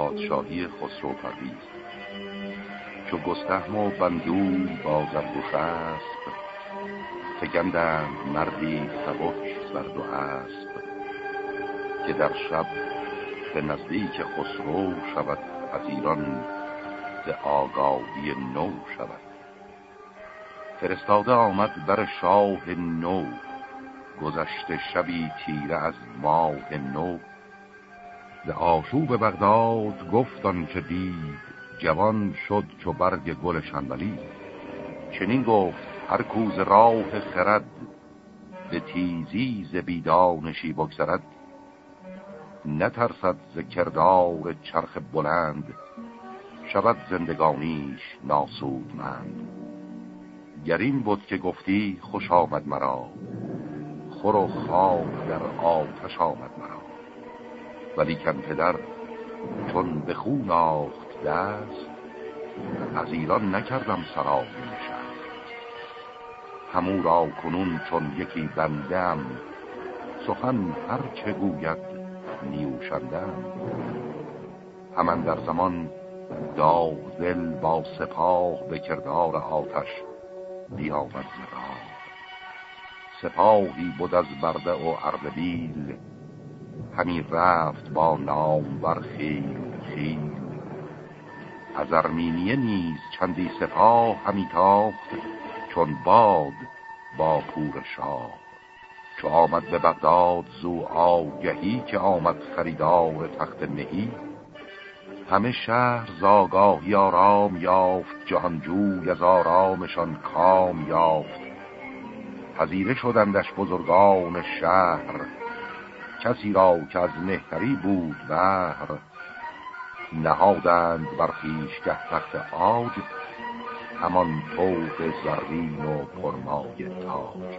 پادشاهی خسرو پرویز. چو گستهم و بندول با زرد و اسب فگندند مردی سبک زرد و اسب که در شب به نزدیک خسرو شود از ایران ز آگاهی نو شود. فرستاده آمد بر شاه نو گذشته شبی تیره از ماه نو. ز آشوب بغداد گفتان که دید جوان شد چو برگ گل شنبلی. چنین گفت هر کوز راه خرد به تیزی ز بیدانشی بگذرد. نترسد ز کردار چرخ بلند شود زندگانیش ناسودمند. گر این بود که گفتی خوش آمد مرا خور و خواب در آتش آمد مرا. ولی کن پدر چون به خون آخت دست از ایران نکردم سرا نشست. همو را کنون چون یکی بندم سخن هر چه گوید نیوشندم. همان در زمان داغ دل با سپاه به کردار آتش بیامد زراه سپاهی بود از برده و اردبیل همی رفت با نام بر خیل خیل. از ارمینیه نیز چندی سپاه همی تاخت چون باد با پور شاه. چو آمد به بغداد زو آگهی که آمد خریدار تخت مهی همه شهر زاگاهی آرام یافت جهانجوی از آرامشان کام یافت. پذیره شدندش بزرگان شهر کسی را که از مهتری بود بهر. نهادند بر خیشگه تخت آج همان توق زرین و پرمای تاج.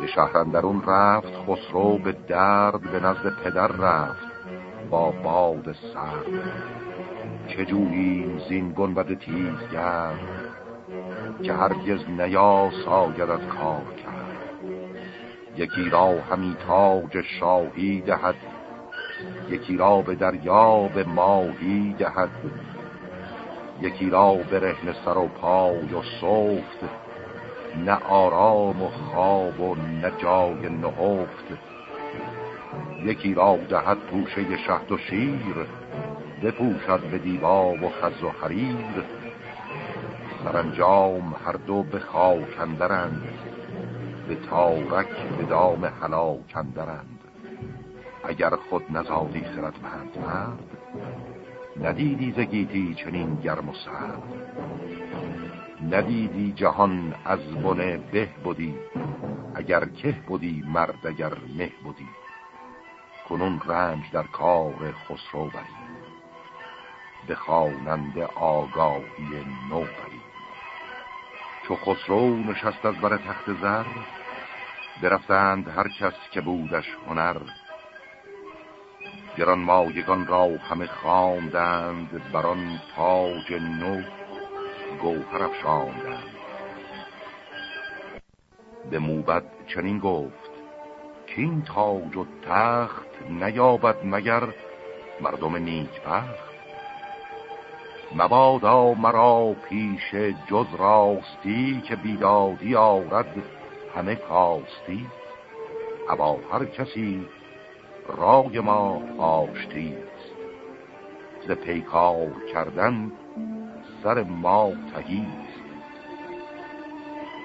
به شهرندرون رفت خسرو به درد به نزد پدر رفت با باد سرد. چه جوییم زین گنبد تیزگرد که هرگز نیا ساید از کار یکی را همی تاج شاهی دهد یکی را به دریا به ماهی دهد یکی را به رهن سر و پای و صفت نه آرام و خواب و نه جای نهفت. یکی را دهد توشه شهد و شیر بپوشد به دیبا و خز و حریر. سرانجام هر دو به خاکندرند به تارک به دام حلاکندرند اگر خود نزادی خردمند مرد ندیدی زگیتی چنین گرم و سرد؟ ندیدی جهان از بنه به بودی اگر که بودی مرد اگر مه بودی کنون رنج در کار خسرو بری. به خواننده آگاهی نو بری. چو خسرو نشست از بر تخت زر برفتند هر کس که بودش هنر. گران مایگان را همه خواندند بران تاج نو گوهر افشاندند. به موبت چنین گفت که این تاج و تخت نیابد مگر مردم نیک بخت مبادا مرا پیش جز راستی که بیدادی آرد همه کاستی. ابا هر کسی رای ما آشتی است. ز پیکار کردن سر ما تهی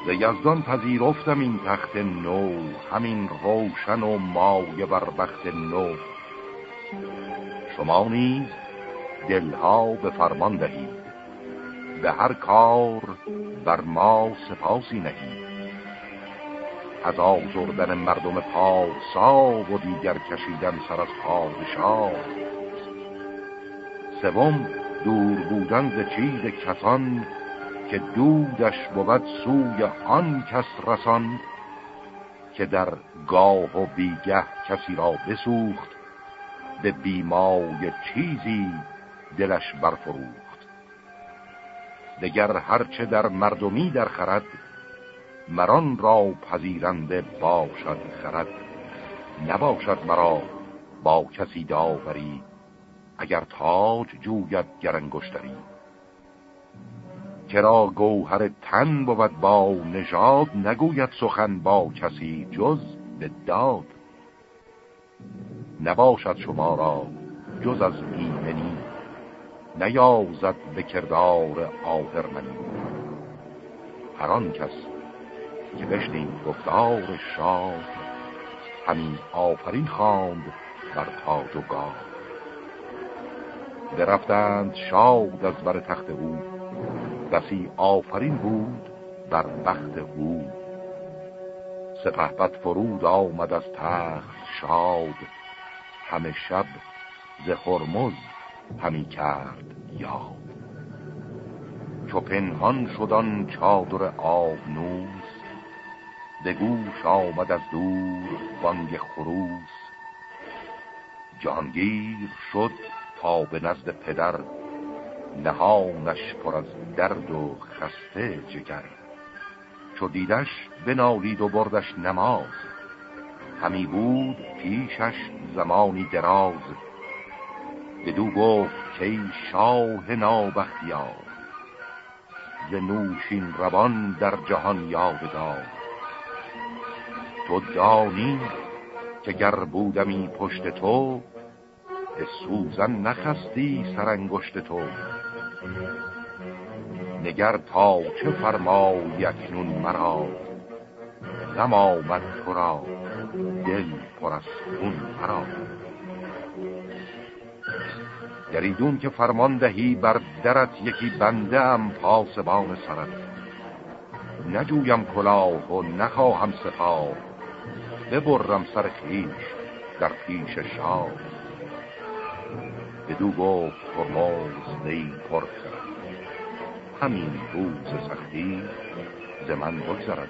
ز یزدان پذیرفتم این تخت نو همین روشن و مایه بر بخت نو. شما نیز دلها به فرمان دهید به هر کار بر ما سپاسی نهید از آزردن مردم پارسا و دیگر کشیدن سر از پادشاه. سوم دور بودن ز چیز کسان که دودش بود سوی آن کس رسان که در گاه و بیگه کسی را بسوخت به بیمای چیزی دلش برفروخت. دگر هرچه در مردمی در خرد مران را پذیرنده باشد خرد. نباشد مرا با کسی داوری اگر تاج جوید گرنگشتری کرا گوهر تن بود با نژاد نگوید سخن با کسی جز به داد. نباشد شما را جز از ایمنی نیازد به کردار آهرمنی هر آن کس که بشنید گفتار شاه همین آفرین خواند بر تاج و گاه. درفتند شاد از بر تخت او بسی آفرین بود بر بخت او. سپهبد فرود آمد از تخت شاد همه شب ز خرمز همی کرد یاد. چو پنهان شدن چادر آبنوس به گوش آمد از دور بانگ خروس. جهانگیر شد تا به نزد پدر نهانش پر از درد و خسته جگر. چو دیدش بنالید و بردش نماز همی بود پیشش زمانی دراز. بدو گفت که شاه نابختیار ز نوشین روان در جهان یادگار. تو دانی که گر بودمی پشت تو به سوزن نخستی سرانگشت تو. نگر تا چه فرمای اکنون مرا غم آمد تو را دل پر از خون فرا گریدون که فرمان دهی بر درت یکی بنده ام پاسبان سرت. نجویم کلاه و نخواهم سپاه. ببرم سر خیش در پیش شاه. بدو گفت فرماز نی پر همین روز سختی ز من بگذرد.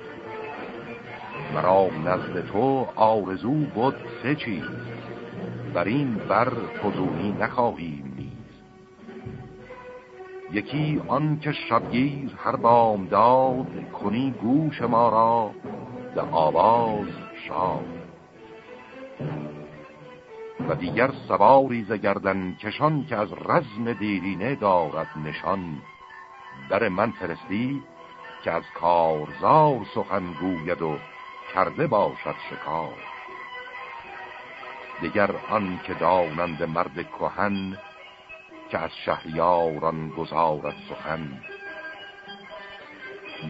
مرا نزد تو آرزو بود سه چیز. بر این بر فزونی نخواهیم نیز یکی آن که شبگیر هر بام داد کنی گوش ما را به آواز شاد. و دیگر سواری زگردن کشان که از رزم دیرینه دارد نشان در من فرستی که از کارزار سخن گوید و کرده باشد شکار. دیگر آن که دانند مرد کهن که از شهریاران گذارد سخن.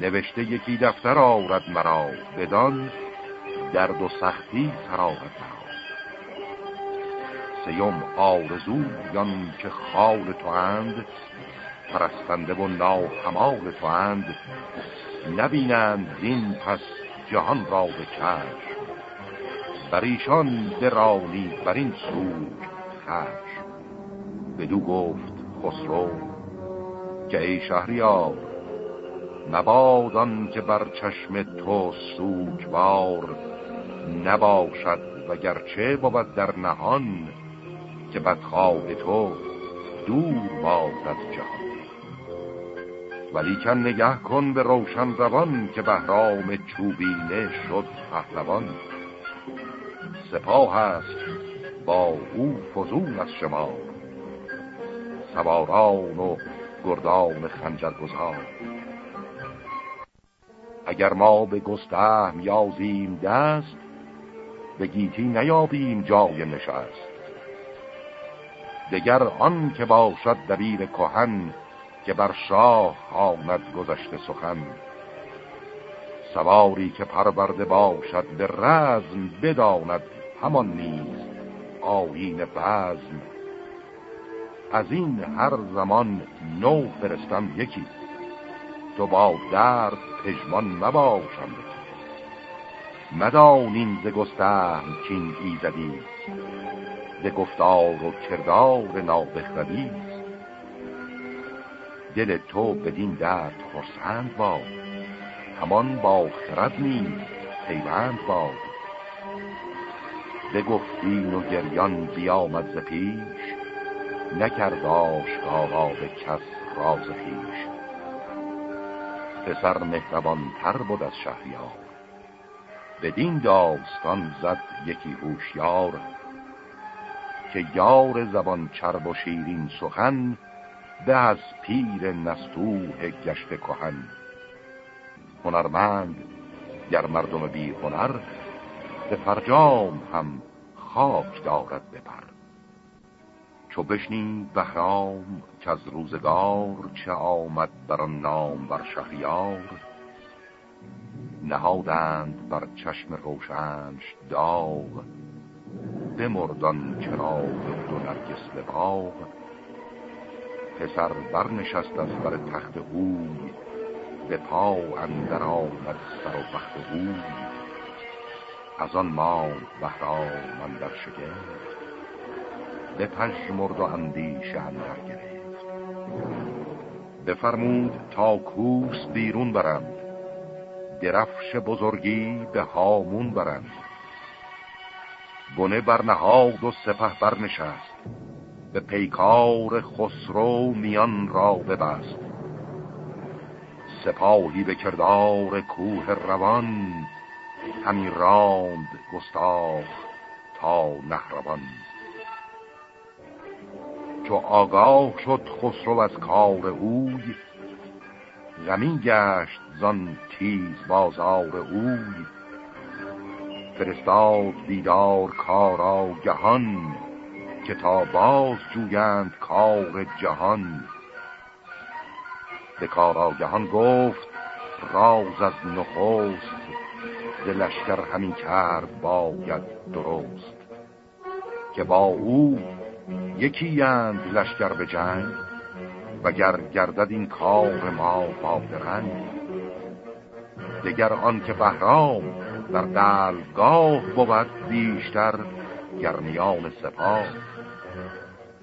نوشته یکی دفتر آرد مرا بدان درد و سختی سراغت مرا سیم آرزویان که خال تو اند پرستنده و ناهمال تو اند نبینند این پس جهان را به چشم. بر ایشان درانی بر این سوگ خشم. بدو گفت خسرو که ای شهریار مبادان که بر چشم تو سوگوار نباشد وگرچه بود در نهان که بدخواه تو دور باد از جهان. ولی کن نگه کن به روشن روان که بهرام چوبینه شد پهلوان. سپاه است با او فزون از سواران و گردان خنجر گذار اگر ما به گستهم یازیم دست به گیتی نیابیم جای نشست. دگر آن که باشد دبیر کهن که بر شاه آمد گذشته سخن. سواری که پرورده باشد به رزم بداند همان نیز آیین بزم از این هر زمان نو فرستم یکی. تو با درد پژمان مباشم مدانین ز گستهم چین ایزدی. ز گفتار و کردار نابخردی. دل تو بدین درد خرسند باد. همان با خرد نیز پیوند باد. بگفتین و گریان بیامد ز پیش. نکرد آشکارا به کس راز خیش پسر مهربان تر بود از شهریار. بدین داستان زد یکی هوشیار که یار زبان چرب و شیرین سخن به از پیر نستوه گشت کهن. هنرمند گر مردم بی هنر به فرجام هم خاک دارد بپر چو بشنید بهرام که از روزگار چه آمد بر نام بر شهریار. نهادند بر چشم روشنش داغ بمردان چراغ دو نرگس لباغ پسر برنشست از بر تخت اوی به پا اندر آمد سر و بخت اوی از آن ما بهرام اندر شگفت. به مرد و اندیش اندر گرفت. بفرمود تا کوس بیرون برند. درفش بزرگی به هامون برند. بنه برنهاد و سپه برنشست به پیکار خسرو میان را ببست. سپاهی به کردار کوه روان. همی راند گستاخ تا نهروان. چو آگاه شد خسرو از کار اوی غمی گشت زان تیز بازار اوی. فرستاد دیدار کارا گهان که تا باز جویند کار جهان. به کاراگهان گفت راز از نخوست ز لشکر همین کرد باید درست. که با او یکی اند لشکر به جنگ و گر گردد این کار ما بادرنگ دگر آن که بهرام در دلگاه بود بیشتر گرمیان سپاه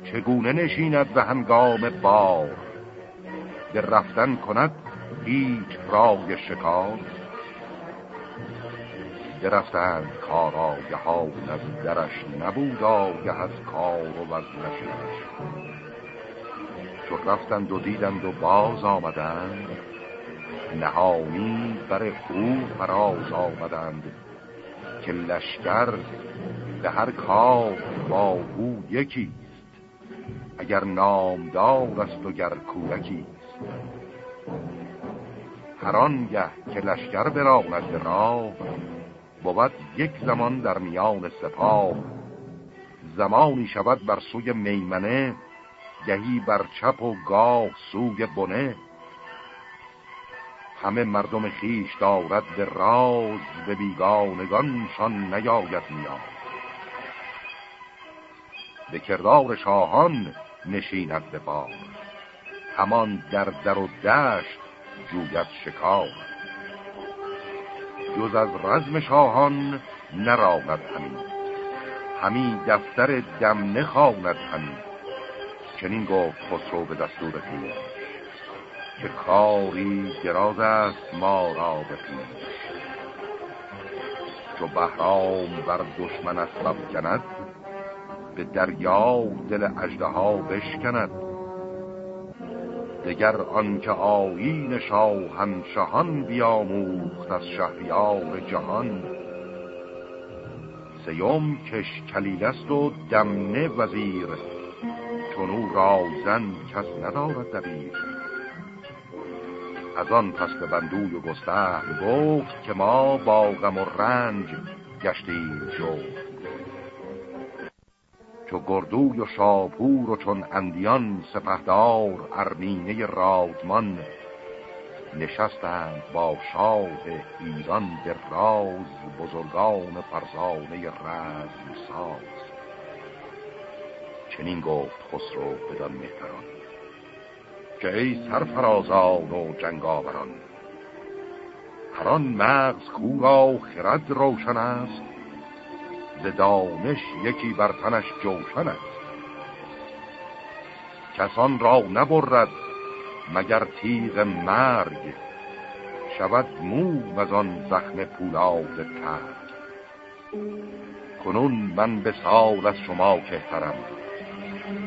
چگونه نشیند به هنگام بار؟ به رفتن کند هیچ رای شکار. درفتند کار آگهان از درش نبود آگه از کار و از نشش چون رفتند و دیدند و باز آمدند نهانی بر او فراز آمدند که لشکر به هر کار با او یکیست اگر نامدار است و گر کودکیست. هر آنگه که لشکر براند راه بود یک زمان در میان سپاه. زمانی شود بر سوی میمنه گهی بر چپ و گاه سوی بنه. همه مردم خیش دارد به راز به بیگانگانشان نیاید میاد به کردار شاهان نشیند به بار همان در در و دشت جوید شکار. جز از رزم شاهان نراند همین همین دفتر دم نخواند همین چنین گفت خسرو به دستور پیش که کاری دراز است ما را به پیش. چو بهرام بر دشمن اسبب کند به دریا دل اجده بشکند. دگر آنکه آیین شاهنشهان بیاموخت از شهریار جهان. سیوم کش کلیل است و دمنه وزیر چون او رازن کس ندارد دبیر. از آن پس به بندوی و گستهم گفت که ما با غم و رنج گشتیم جفت چو گردوی و شاپور و چون اندیان سپهدار ارمینه رادمان نشستند با شاه ایران به راز بزرگان فرزانه رزم ساز چنین گفت خسرو بدان مهتران که ای سرفرازان و جنگاوران هران مغز کورا خرد روشن است دانش یکی بر تنش جوشن است. کسان را نبرد مگر تیغ مرگ شود مو از آن زخم پولاد تر کنون من به سال از شما کهترم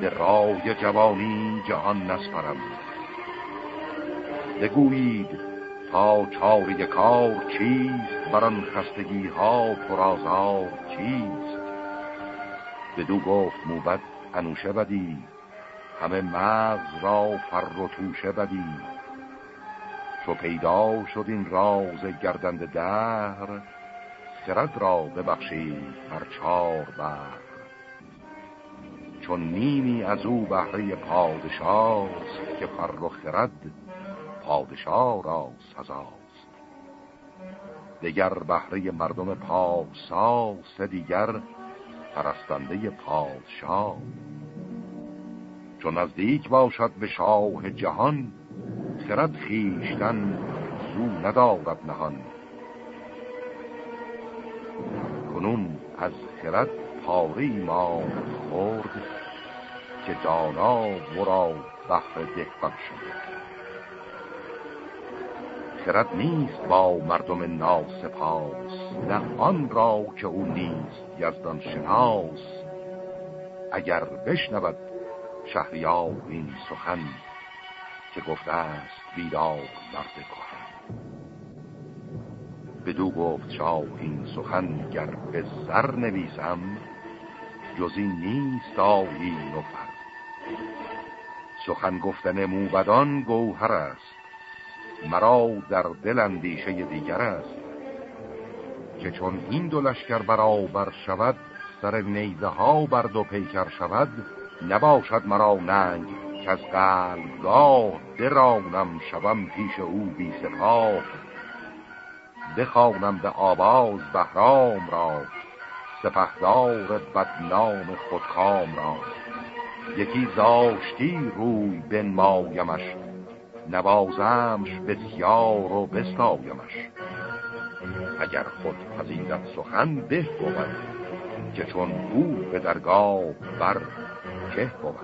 به رای جوانی جهان نسپرم. بگویید تا چاری کار چیست بران خستگی ها پرازار چیست؟ بدو گفت موبت انوشه بدی همه مغز را فر و توشه بدی. چو پیدا شد این راز گردند در خرد را ببخشید بر چار بر چون نیمی از او بهره پادشاست که فر و خرد پادشاه را سزاست. دیگر بهره مردم پاسا سه دیگر پرستنده پادشاه. چون نزدیک باشد به شاه جهان خرد خیشتن زو ندارد نهان. کنون از خرد پاره ما خورد که دانا ورا بحر ده شد. خرد نیست با مردم ناسپاس نه آن را که او نیست یزدان شناس اگر بشنود شهریار این سخن که گفته است بیدار مرد کهن. بدو گفت شاه این سخن گر به سر نویسم جزی نیست آیین و سخن گفتن موبدان گوهر است مرا در دل اندیشه دیگر است که چون این دو لشکر برابر شود سر نیزه ها بر دو پیکر شود نباشد مرا ننگ که از قلبگاه درانم شوم پیش او بی سپاه. بخوانم به آواز بهرام را سپهدار بدنام خودکام را. یکی زاشتی روی بنمایمش نوازمش بسیار و بستایمش. اگر خود پذیرت سخن به بود که چون او به درگاه بر که بود.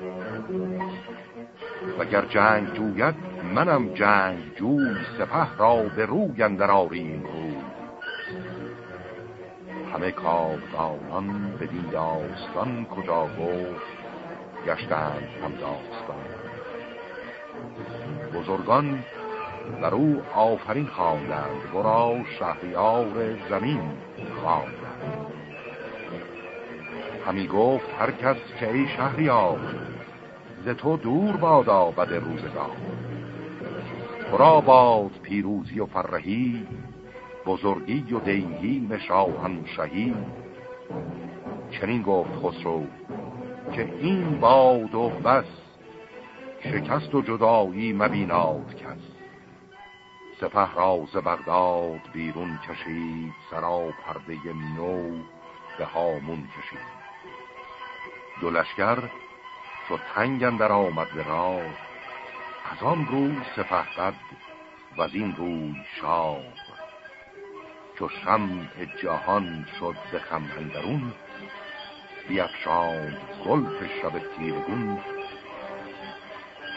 وگر جنگ جوید منم جنگ جوی سپه را به روی اندر آریم روی. همه کاردانان به دین داستان کجا گفت گشتند هم داستان. بزرگان در او آفرین خواندند برا شهریار زمین خواندند. همی گفت هر کس که ای شهریار ز تو دور بادا بد روزگار. برا باد پیروزی و فرهی بزرگی و دیهی نشاهن شهی. چنین گفت خسرو که این باد و بس شکست و جدایی مبیناد کس سپه راز بغداد بیرون کشید سرا پرده نو به هامون کشید. دو لشکر چو تنگ در آمد به راه. از آن روی سپه قد و از این روی شاه. چو شمع جهان شد به خمهندرون بیفشاند گلف شب تیرگون.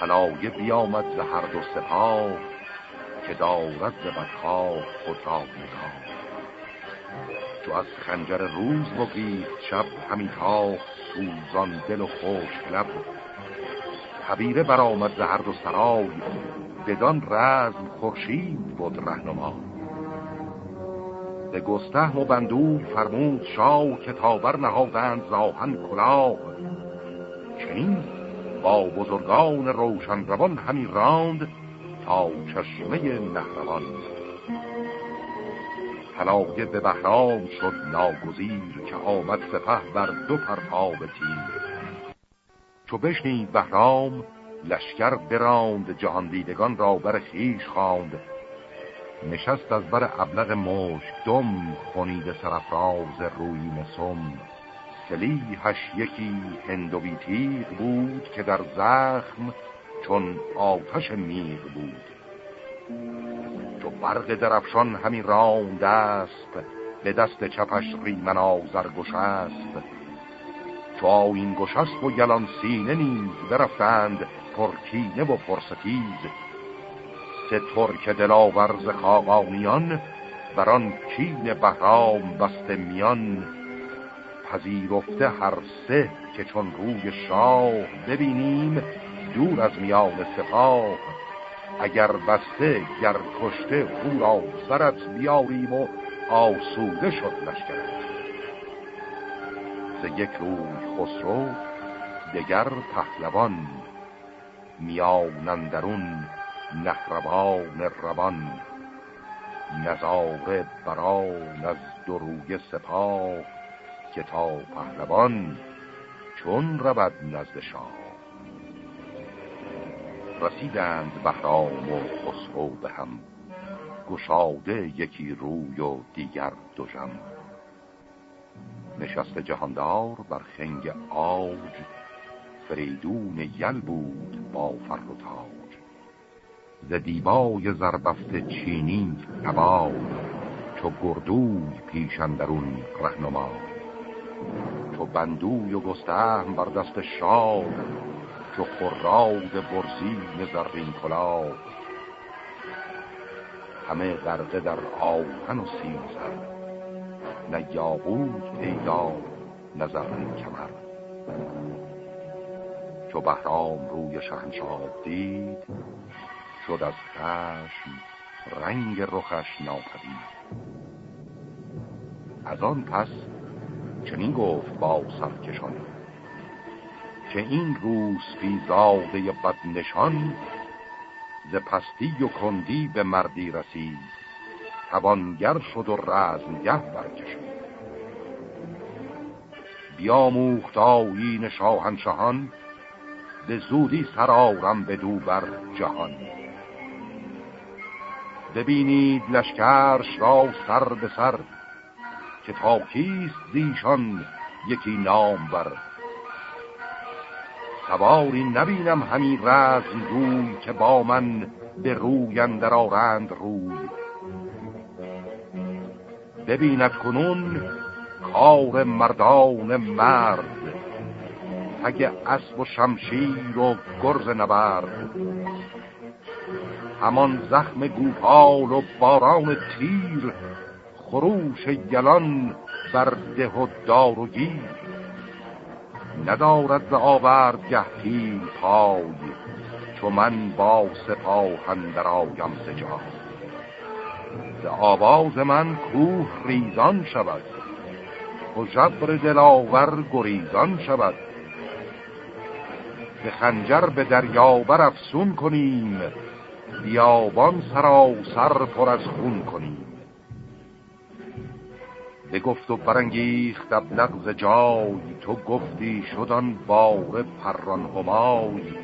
حلایه بیامد ز هر دو سپاه که دارد ز بدخواه خود را نگاه. چو از خنجر روز بگید شب همی تاخت سوزان دل و خوش لب. حبیره برآمد ز هر دو سرای بدان رزم خورشید بود رهنما. به گسته و بندور فرمود شاه که تابر نهادند زاهن کلاه. چنین بزرگان روشن روان همی راند تا چشمه نهروان. حلاقه به بهرام شد ناگزیر که آمد سپه بر دو پرتاب تیر. چو بشنید بهرام لشکر براند جهان دیدگان را بر خیش خواند. نشست از بر ابلغ مشک دم خونید سرفراز روی مسم. سلیحش یکی هندوی تیغ بود که در زخم چون آتش میغ بود. چو برق درفشان همی راند است به دست چپش ریمن آزر گشست. چو این گشست و یلان سینه نیز برفتند پرکینه و پرستیز. سه ترک دلاورز خاقانیان بران کین بهرام بسته میان. پذیرفته هر سه که چون روی شاه ببینیم دور از میان سپاه. اگر بسته گر کشته او را برت بیاریم و آسوده شد لشکرش ز یک روی خسرو دگر پهلوان. میانندرون نهربان روان. نظاره بران از دروی سپاه. که تا پهلوان چون رود نزد شاه. رسیدند بهرام و خسرو به هم گشاده یکی روی و دیگر دوژم نشست جهاندار بر خنگ آج فریدون یل بود با فر و تاج. ز دیبای زربفت چینی نباد چو گردوی پیشندرون رهنما چو بندوی و گستهم بر دست شاه چو خراد برزین زرین کلاه. همه غرقه در آهن و سیزن نه یاقوت پیدا نه زرین کمر. چو بهرام روی شهنشاه دید شد از خشم رنگ رخش ناپدید. از آن پس چنین گفت با سرکشان که این روز زاده بد نشان ز پستی و کندی به مردی رسید. توانگر شد و رزمگه برکشید. بیاموخت آیین شاهنشهان به زودی سرارم به دو بر جهان. ببینید لشکرش را سر به سر که تا کیست زیشان یکی نام بر. سواری نبینم همین رزم روی که با من به روی اندر آرند روی. ببیند کنون کار مردان مرد تگ اسب و شمشیر و گرز نبرد. همان زخم گوپال و باران تیر خروش گلان بر ده و دار و گیر. ندارد به آورد گهتیل پای چو من با سپاهن در آیم سجا به آواز من کوه ریزان شود و جبر دلاور گریزان شود. به خنجر به دریابر افسون کنیم بیابان سر پر از خون کنیم. بگفت و برانگیخت ابلغ ز جای. تو گفتی شدن بار پران همای.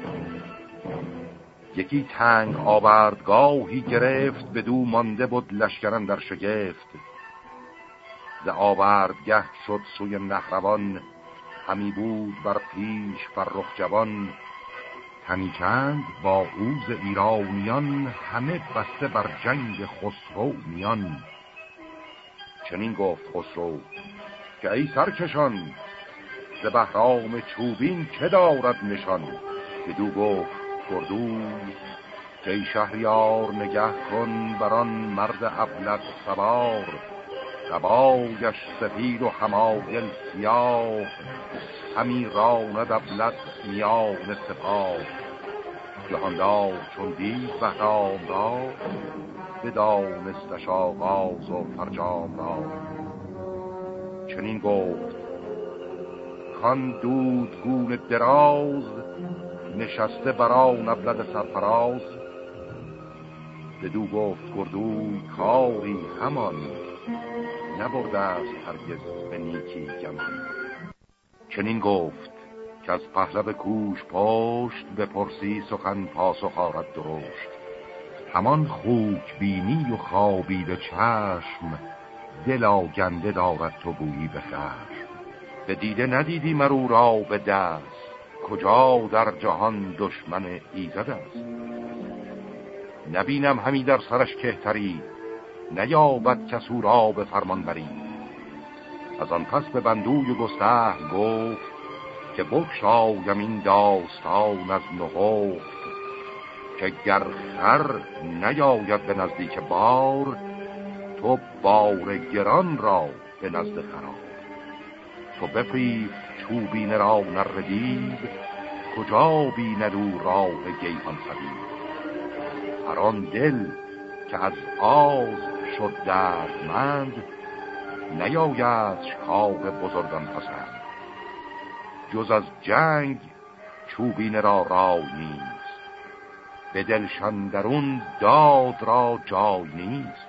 یکی تنگ آوردگاهی گرفت به دو مانده بود لشکرن در شگفت. ز آوردگه شد سوی نهروان همی بود بر پیش فرخ جوان. تنی چند با اوز ایرانیان همه بسته بر جنگ خسرو میان. چنین گفت خسرو که ای سرکشان ز بهرام چوبین چه دارد نشان؟ که دو گفت گردوی که ای شهریار نگه کن بران مرد ابلد سوار. قبایش سفید و همایل سیاه همی راند ابلد میان سپاه. جهاندار چون دید بهرام را بدانستش آغاز و فرجام را. چنین گفت کان دود گون دراز نشسته برا نبلد سرفراز. دو گفت گردوی کاری همان نبرده است هرگز به نیکی گمان. چنین گفت که از پهلو کوش پشت به پرسی سخن پاسخ آرد درشت. همان خوک بینی و خوابید چشم دل آگنده دارد تو بویی به خشم. به دیده ندیدی مرو را به دست کجا در جهان دشمن ایزد است؟ نبینم همی در سرش کهتری نیابد کسو را به فرمان بری. از آن پس به بندوی و گسته گفت که بکشایم این داستان از نهفت که گر خر نیاید به نزدیک بار تو بار گران را به نزد خراب. تو بفریف چوبین را نردید کجا بیند او راه گیهان سبید هر آن دل که از آز شد دردمند نیاید کار بزرگان پسند. جز از جنگ چوبین را رای نیست. به دلشان درون داد را جای نیست.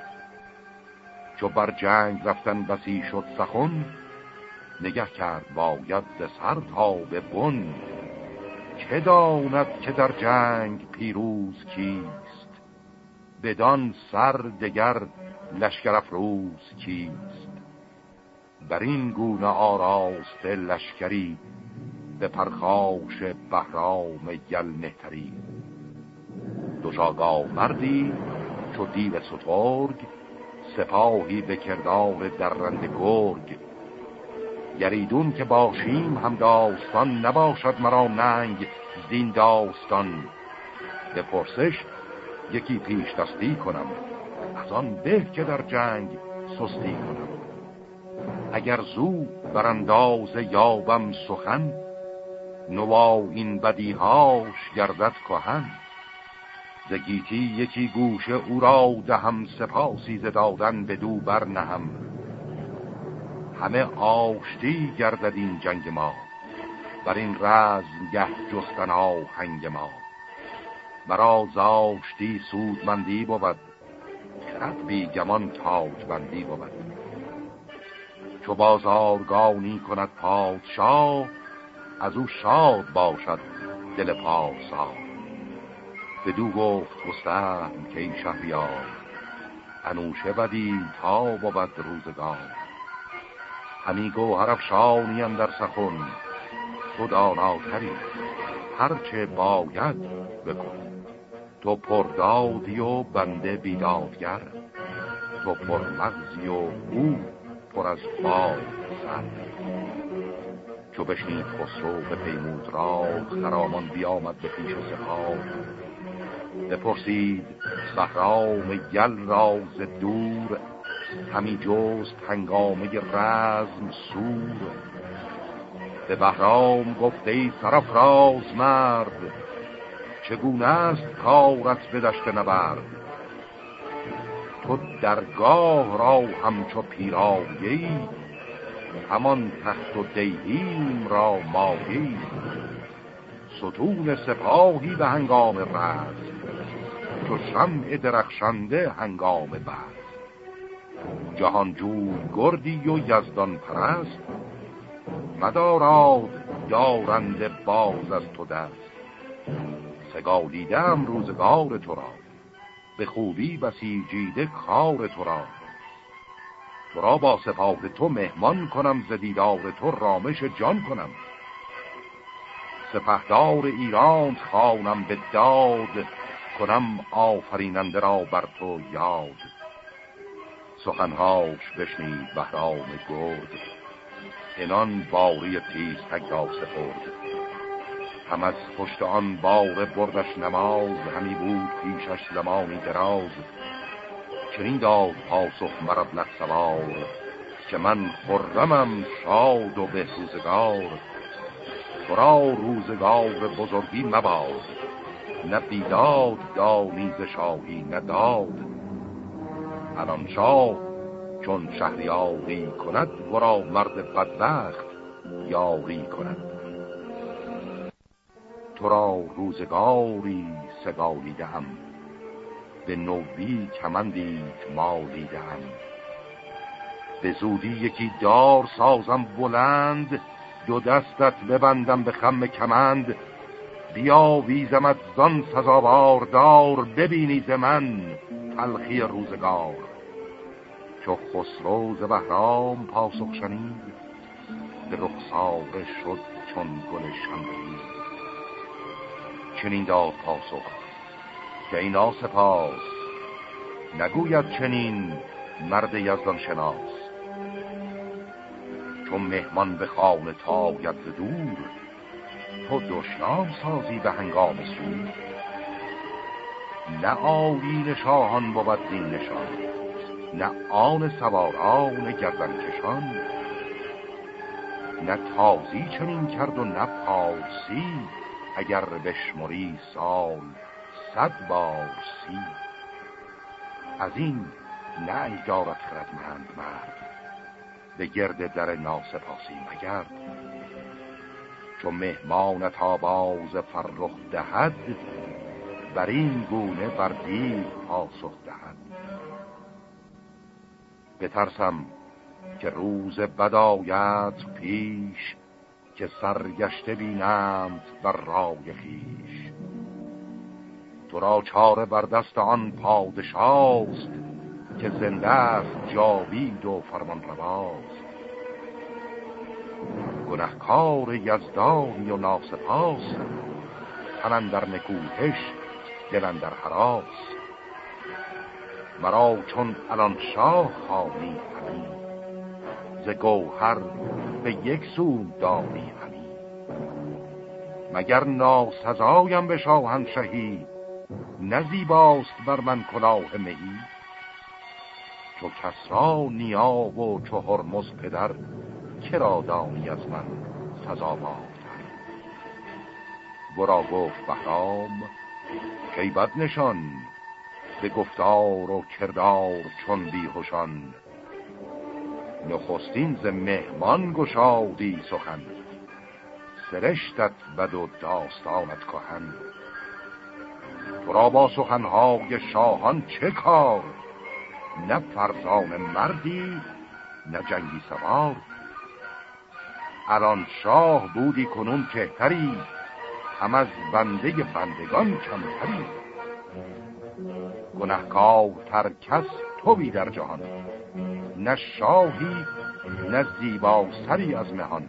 چو بر جنگ رفتن بسی شد سخن نگه کرد باید ز سر تا به بن. که داند که در جنگ پیروز کیست؟ بدان سر دگر لشکر افروز کیست؟ بر این گونه آراست لشکری به پرخاش بهرام یل مهتری. دوشاگاه مردی چو دیو سترگ سپاهی به کردار درنده گرگ. گریدون که باشیم هم داستان نباشد مرا ننگ زین داستان. به پرسش یکی پیش دستی کنم از آن به که در جنگ سستی کنم. اگر زو برانداز یابم سخن نوا این بدیهاش گردد کهن. زگیتی یکی گوشه او را دهم سپاسی زدادن به دو بر نهم. همه آشتی گردد این جنگ ما بر این رزم گه جستن آهنگ ما. مرا زاشتی سودمندی بود خرد بی گمان تاجبندی بود. چو بازارگانی کند پادشاه از او شاد باشد دل پارسا دو گفت گستهم که این شهریار انوشه بدی تا بود روزگار. همی گوهر افشانی در سخن تو داناتری هرچه باید بکن. تو پردادی و بنده بیدادگر تو پرمغزی و او پر از باد سر. چو بشنید خسرو به پیمود را خرامان بیامد به پیش سپاه. بپرسید بهرام گل راز دور همی جست هنگامه رزم سور. به بهرام گفته ای راز مرد چگونه است کارت به دشت نبرد؟ تو درگاه را همچو پیرایهی همان تخت و دیهیم را ماهی. ستون سپاهی به هنگام رزم چو شمع درخشنده هنگام بعد جهانجوی گردی و یزدان پرست. مداراد دارند باز از تو دست. سگالیدم روزگار تو را. به خوبی بسیجیده کار تو را. تو را با سپاه تو مهمان کنم ز دیدار تو رامش جان کنم. سپهدار ایران خانم به داد کنم آفریننده را بر تو یاد. سخنهاش بشنید بهرام گرد انان باری تیز تک را سپرد. هم از پشت آن بار بردش نماز همی بود پیشش زمانی دراز. چنین داد پاسخ مرد سوار که من خرمم شاد و به روزگار. تو روزگار بزرگی مباد نه بیداد ز شاهی نداد الان شاه چون شهریاری کند ورا مرد بدبخت یاری کند. تو را روزگاری سگالیده هم به نوی کمندید ما دیدم. به زودی یکی دار سازم بلند دو دستت ببندم به خم کمند. بیا ویزمت زان سزاوار دار ببینی من تلخی روزگار. چو خسرو ز بهرام پاسخ شنید به رخساره شد چون گل شنبهی چنین داد پاسخ که اینا سپاس نگوید چنین مرد یزدان شناس چون مهمان به خانه تاید دور تو دشنام سازی به هنگام سود نه آیین شاهان بود دین نشان نه آن سواران گردن کشان نه تازی چنین کرد و نه پارسی اگر بشمری سال صد بار سی از این نه دارد خردمند مرد به گرد در ناسپاسی مگرد. چو مهمانت آواز فرخ دهد بر این گونه بر دیو پاسخ دهد. بترسم که روز بدایت پیش که سرگشته بینند بر رای خیش تو را چاره بر دست آن پادشاست که زنده است جاوید و فرمان رواست گنهکار یزدانی و ناسپاس تنن در نکوهش دلن در حراس. مرا چون الان شاه خانی همی ز گوهر به یک سو داری همی مگر ناسزایم به شاهنشهی؟ نزیباست بر من کلاه مهی چو کسرا نیا و چو هرمز پدر کرا دانی از من سزاوارتر ورا گفت بهرام کی بد نشان به گفتار و کردار چون بیهوشان. نخستین ز مهمان گشادی سخن سرشتت بد و داستانت کهن. تو را با سخنهای شاهان چه کار؟ نه فرزان مردی نه جنگی سوار. الان شاه بودی کنون کهتری هم از بنده بندگان کمتری. گنهکار تر کس توی در جهان نه شاهی نه زیبا سری از مهان.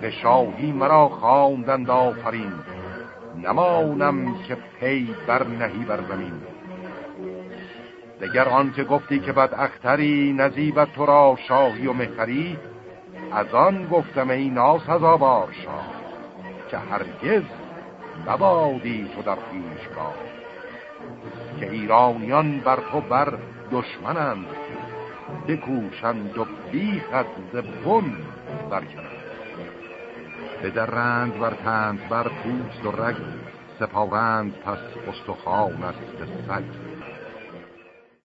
به شاهی مرا خواندند آفرین نمانم که پی بر نهی بر زمین. دگر آن که گفتی که بد اختری نزیبت تو را شاهی و مهتری از آن گفتم ای ناسزاوار شاه که هرگز نبادی تو در که ایرانیان بر تو بر دشمنند بکوشند و بیخت زبون برکنند. بدرند بر تند بر پوست و رگ سپارند پس استخوان است سگ.